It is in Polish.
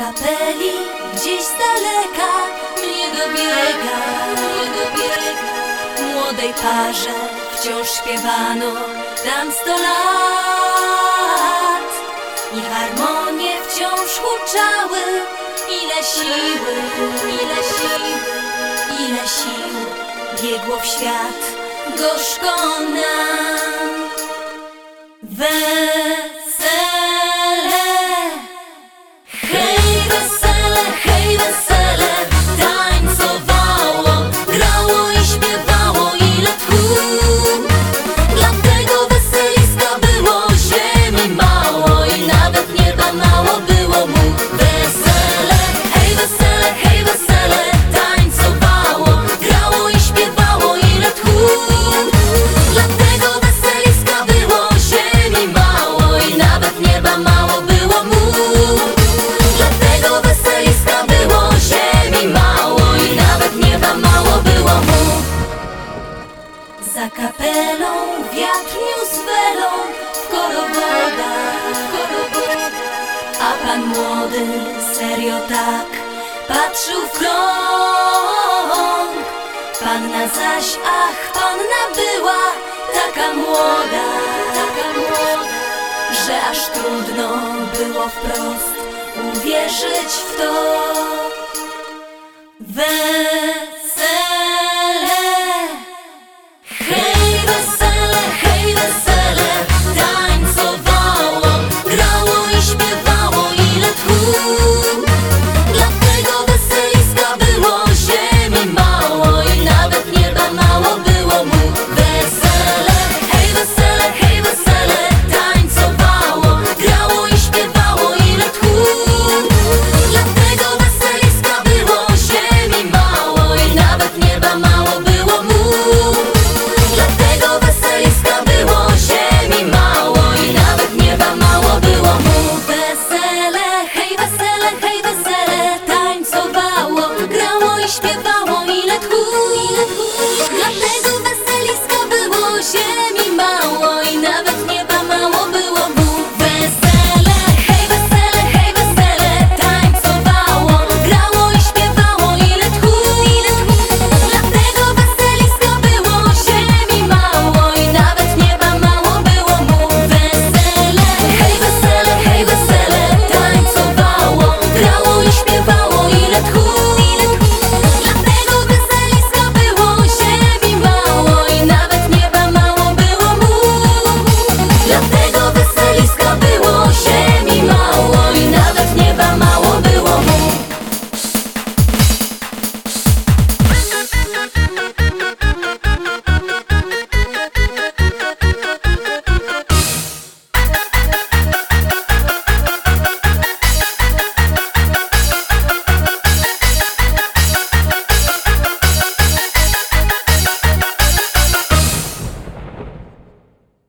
kapeli gdzieś z daleka mnie dobiega, mnie dobiega. Młodej parze wciąż śpiewano tam sto lat i harmonie wciąż huczały ile siły, ile siły, ile sił biegło w świat gorzko nam. Weź serio tak patrzył w krąg. Panna zaś, ach, panna była taka młoda, taka młoda, że aż trudno było wprost uwierzyć w to.